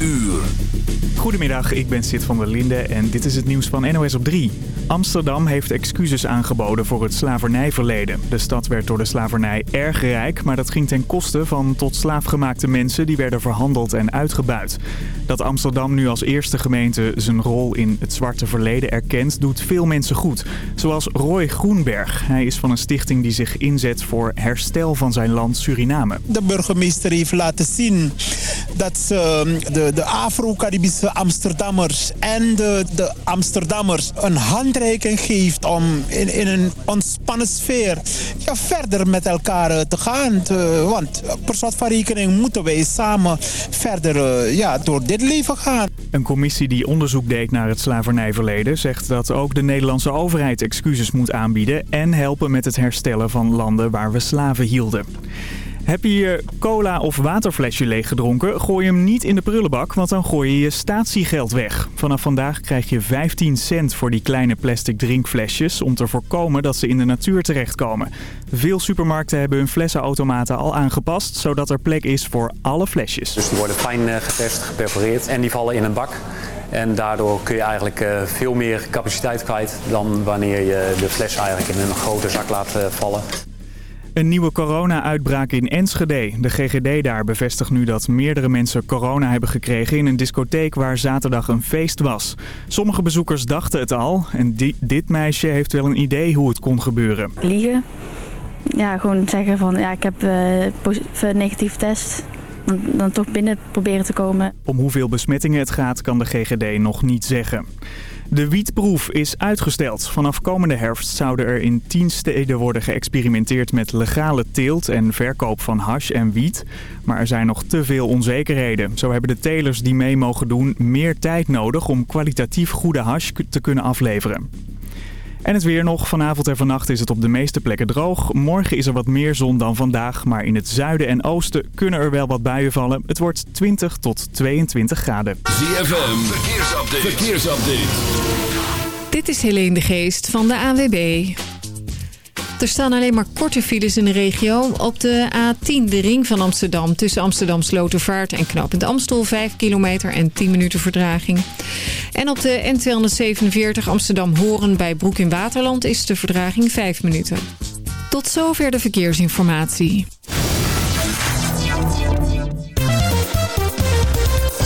uur. Goedemiddag, ik ben Sid van der Linde en dit is het nieuws van NOS op 3. Amsterdam heeft excuses aangeboden voor het slavernijverleden. De stad werd door de slavernij erg rijk, maar dat ging ten koste van tot slaafgemaakte mensen die werden verhandeld en uitgebuit. Dat Amsterdam nu als eerste gemeente zijn rol in het zwarte verleden erkent, doet veel mensen goed. Zoals Roy Groenberg. Hij is van een stichting die zich inzet voor herstel van zijn land Suriname. De burgemeester heeft laten zien dat ze ehm, de, Afro-Caribische Amsterdammers en de, de Amsterdammers een handreiking geeft om in, in een ontspannen sfeer ja, verder met elkaar eh, te gaan. want per slot van rekening moeten wij samen verder eh, ja, door dit leven gaan. Een commissie die onderzoek deed naar het slavernijverleden zegt dat ook de Nederlandse overheid excuses moet aanbieden en helpen met het herstellen van landen waar we slaven hielden. Heb je je cola of waterflesje leeggedronken? Gooi hem niet in de prullenbak, want dan gooi je je statiegeld weg. Vanaf vandaag krijg je 15 cent voor die kleine plastic drinkflesjes... om te voorkomen dat ze in de natuur terechtkomen. Veel supermarkten hebben hun flessenautomaten al aangepast... zodat er plek is voor alle flesjes. Dus die worden fijn eh, getest, geperforeerd en die vallen in een bak... En daardoor kun je eigenlijk eh, veel meer capaciteit kwijt dan wanneer je de fles eigenlijk in een grote zak laat eh, vallen. Een nieuwe corona-uitbraak in Enschede. De GGD daar bevestigt nu dat meerdere mensen corona hebben gekregen in een discotheek waar zaterdag een feest was. Sommige bezoekers dachten het al en dit meisje heeft wel een idee hoe het kon gebeuren. Liegen. Ja, gewoon zeggen van ja, ik heb uh, negatief test. Dan, dan toch binnen proberen te komen. Om hoeveel besmettingen het gaat kan de GGD nog niet zeggen. De wietproef is uitgesteld. Vanaf komende herfst zouden er in tien steden worden geëxperimenteerd met legale teelt en verkoop van hash en wiet. Maar er zijn nog te veel onzekerheden. Zo hebben de telers die mee mogen doen meer tijd nodig om kwalitatief goede hash te kunnen afleveren. En het weer nog. Vanavond en vannacht is het op de meeste plekken droog. Morgen is er wat meer zon dan vandaag. Maar in het zuiden en oosten kunnen er wel wat buien vallen. Het wordt 20 tot 22 graden. ZFM, verkeersupdate. verkeersupdate. Dit is Helene de Geest van de AWB. Er staan alleen maar korte files in de regio. Op de A10, de ring van Amsterdam, tussen Amsterdam Slotervaart en Knopend Amstel... 5 kilometer en 10 minuten verdraging. En op de N247 Amsterdam-Horen bij Broek in Waterland... is de verdraging 5 minuten. Tot zover de verkeersinformatie.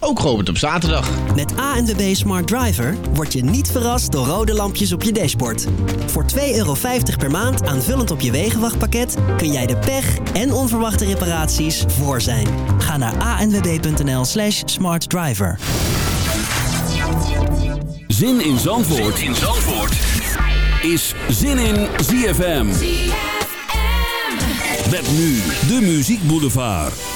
ook geopend op zaterdag. Met ANWB Smart Driver word je niet verrast door rode lampjes op je dashboard. Voor 2,50 euro per maand aanvullend op je wegenwachtpakket... kun jij de pech en onverwachte reparaties voor zijn. Ga naar anwb.nl slash smartdriver. Zin in Zandvoort, zin in Zandvoort. is Zin in ZFM. ZFM. Met nu de Muziek Boulevard.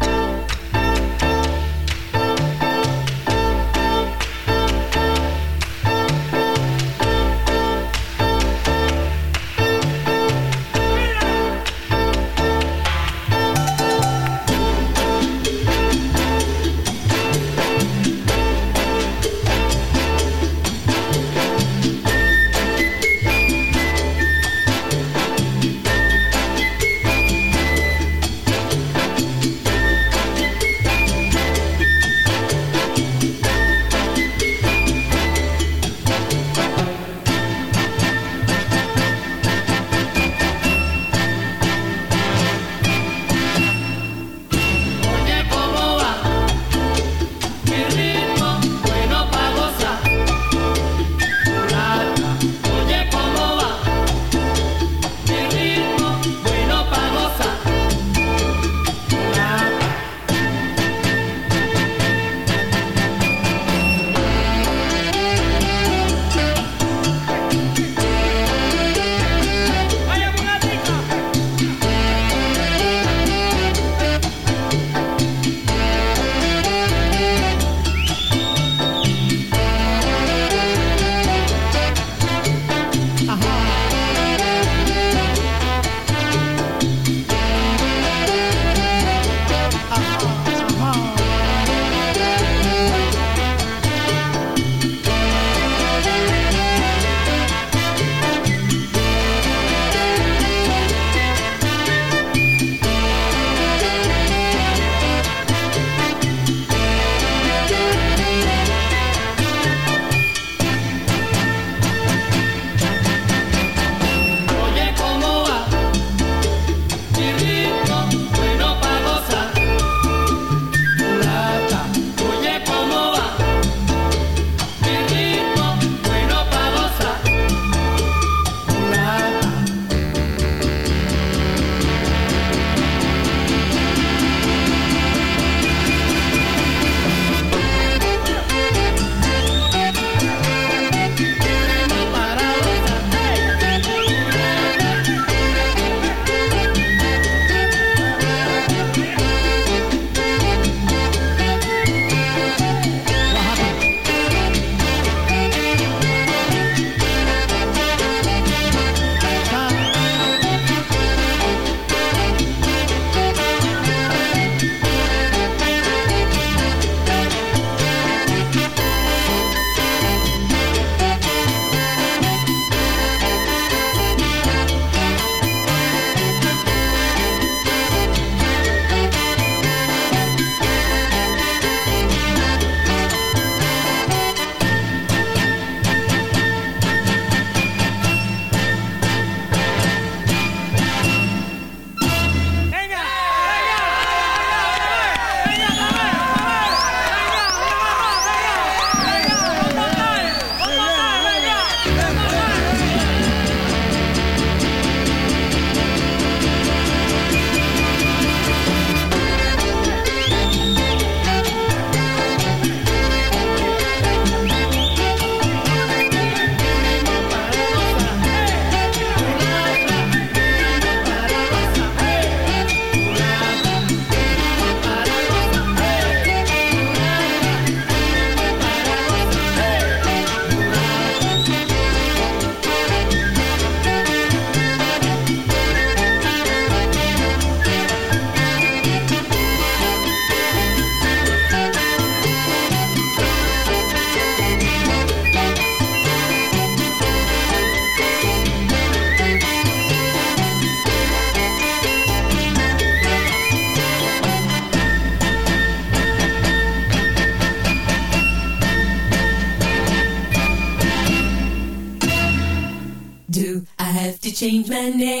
My name?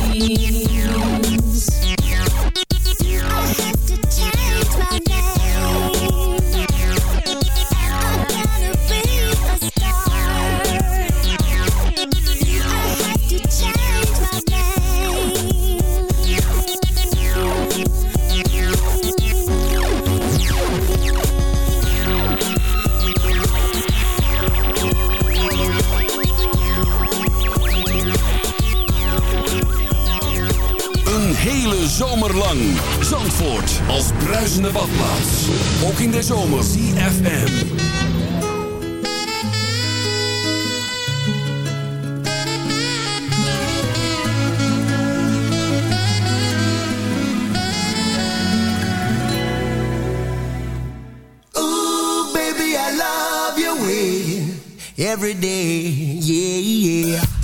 Als bruisende badplaats. Ook in de zomer. CFM. Ooh, baby, I love your way. Every day, yeah, yeah.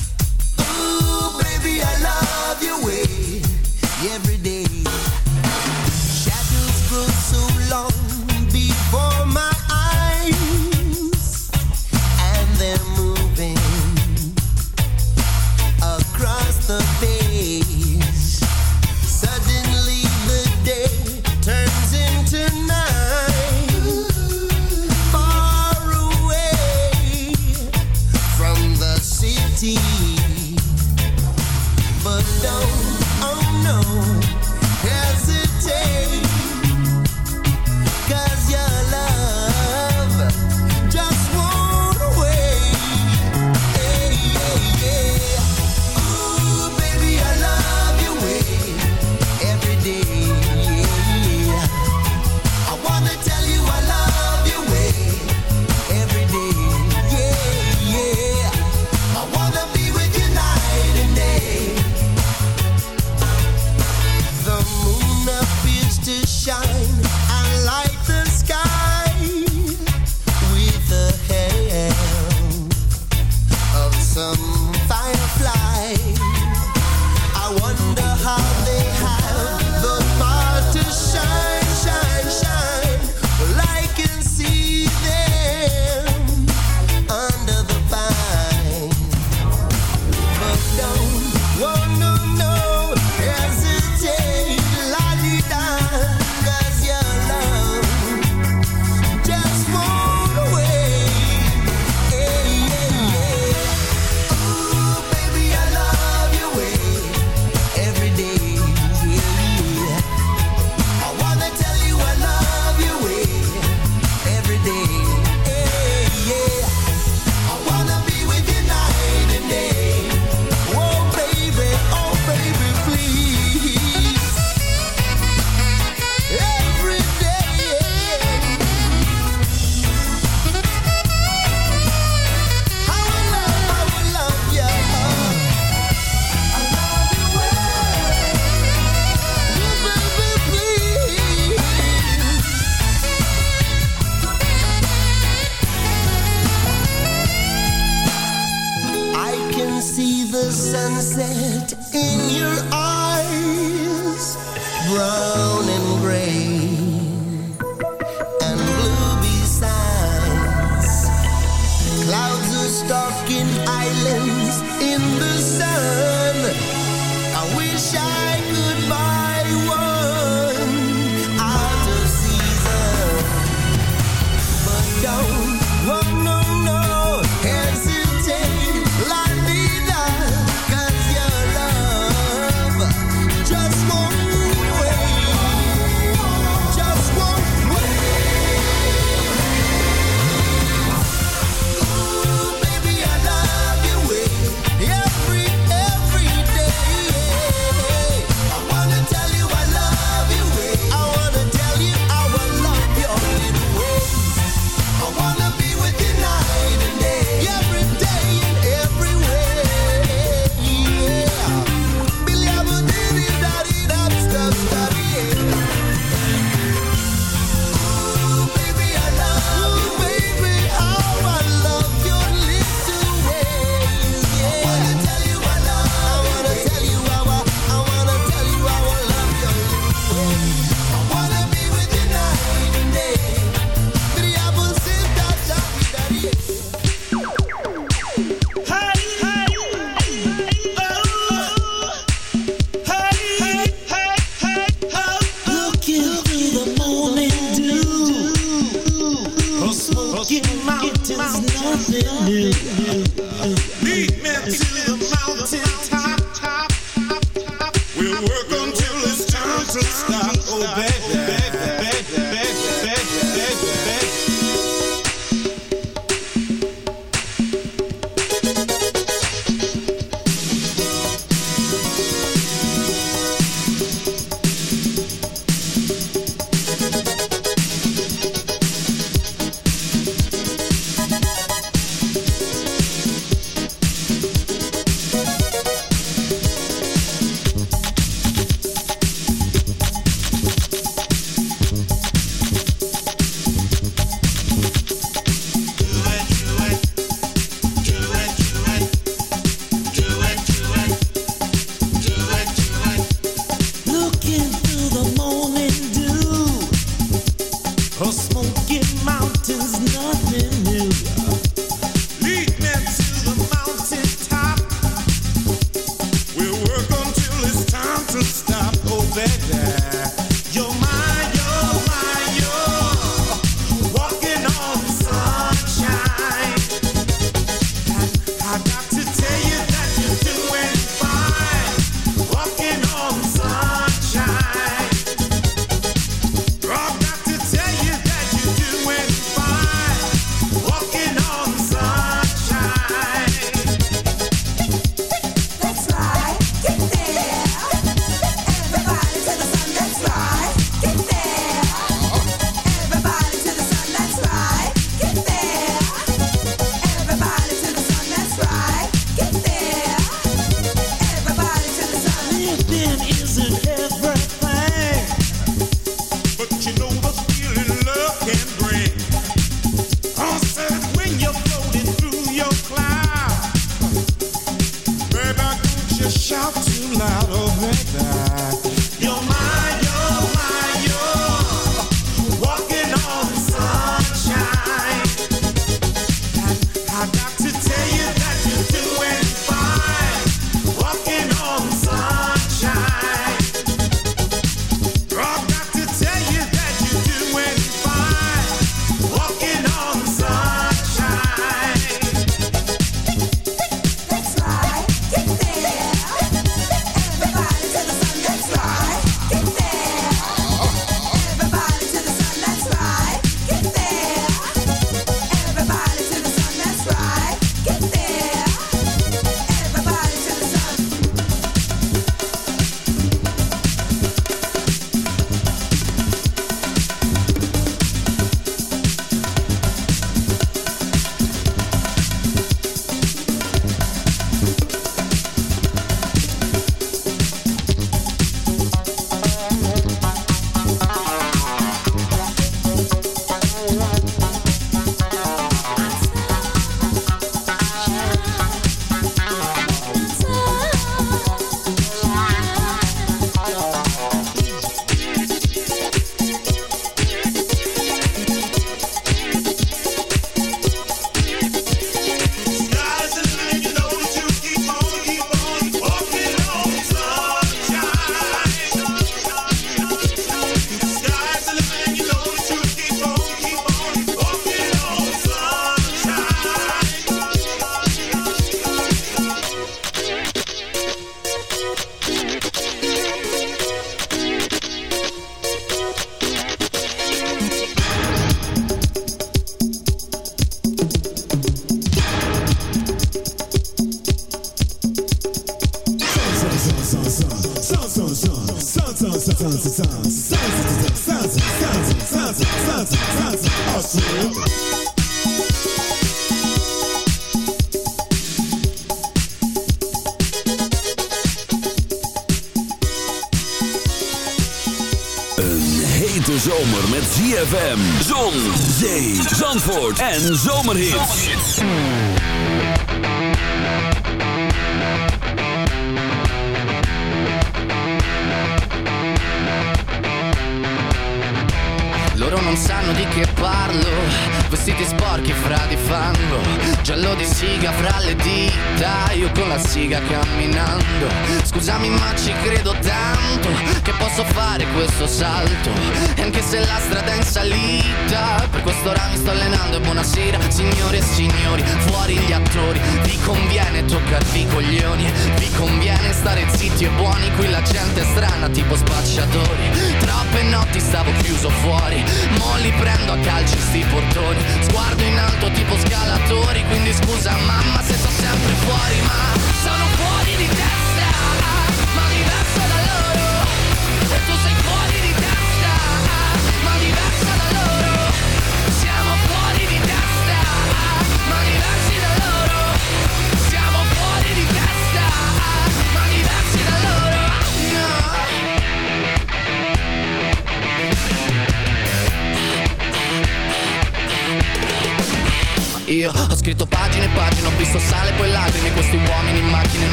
en zomerhits.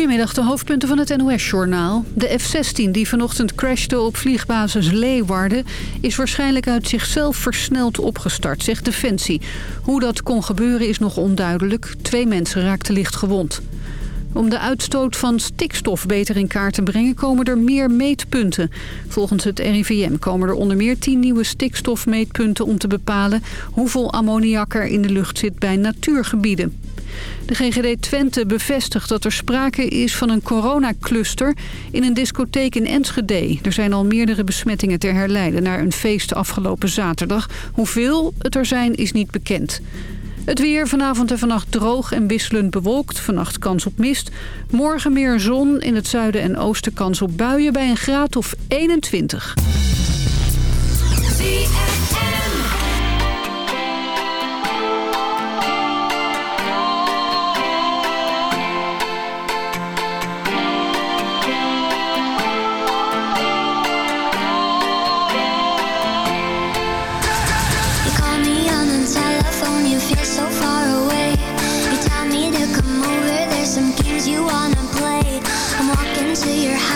Goedemiddag, de hoofdpunten van het NOS-journaal. De F-16 die vanochtend crashte op vliegbasis Leeuwarden... is waarschijnlijk uit zichzelf versneld opgestart, zegt Defensie. Hoe dat kon gebeuren is nog onduidelijk. Twee mensen raakten licht gewond. Om de uitstoot van stikstof beter in kaart te brengen komen er meer meetpunten. Volgens het RIVM komen er onder meer tien nieuwe stikstofmeetpunten om te bepalen... hoeveel ammoniak er in de lucht zit bij natuurgebieden. De GGD Twente bevestigt dat er sprake is van een coronacluster in een discotheek in Enschede. Er zijn al meerdere besmettingen te herleiden naar een feest afgelopen zaterdag. Hoeveel het er zijn is niet bekend. Het weer vanavond en vannacht droog en wisselend bewolkt. Vannacht kans op mist. Morgen meer zon. In het zuiden en oosten kans op buien bij een graad of 21. your house.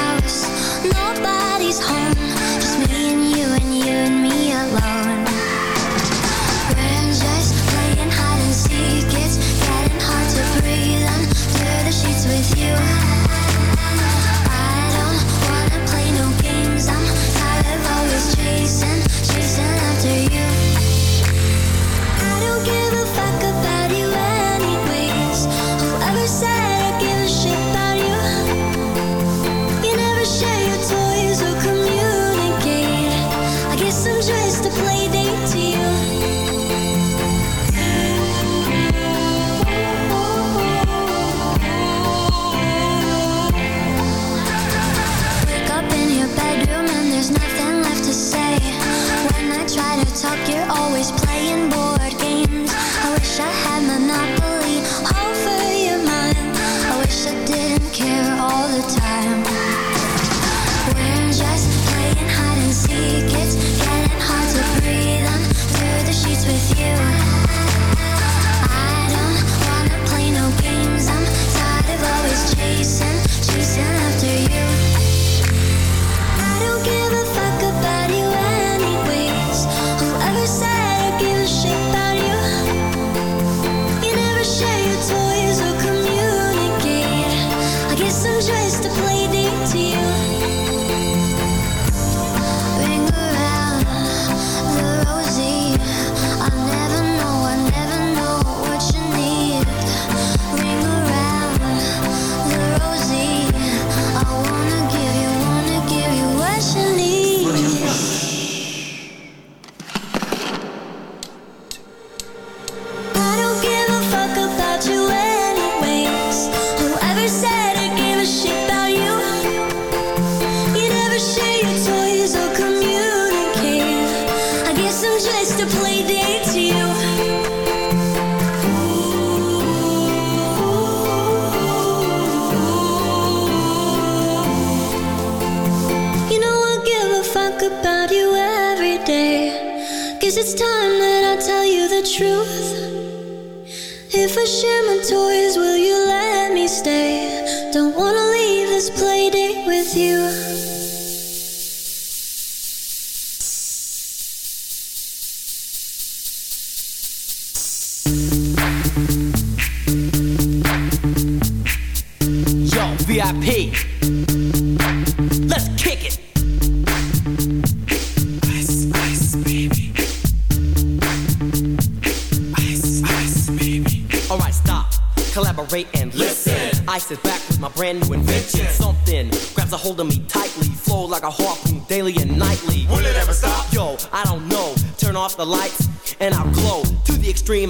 Truth. If I share my toys,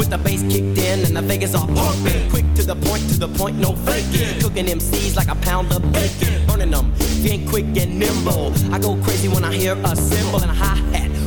with the bass kicked in and the Vegas all pumping. Quick to the point, to the point, no faking. Cooking MCs like a pound of bacon. Burning them, being quick and nimble. I go crazy when I hear a cymbal and a hi hat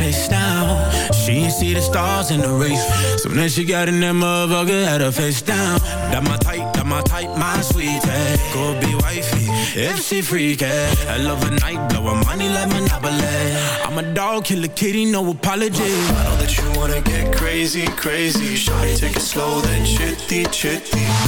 Only thing I chase now. She ain't see the stars in the race. So then she got in that motherfucker, had her face down. That my type, that my type, my sweetie. Go be wifey, if she freaky. I love a night, blowin' money like Monopoly. I'm a dog, kill a kitty, no apology. I know that you wanna get crazy, crazy. Shawty, take it slow, then chitty, chitty.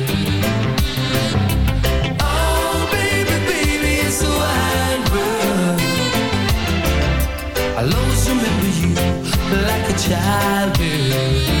Like a child, girl.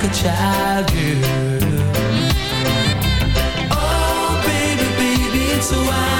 Like a child, girl. Oh, baby, baby, it's a wide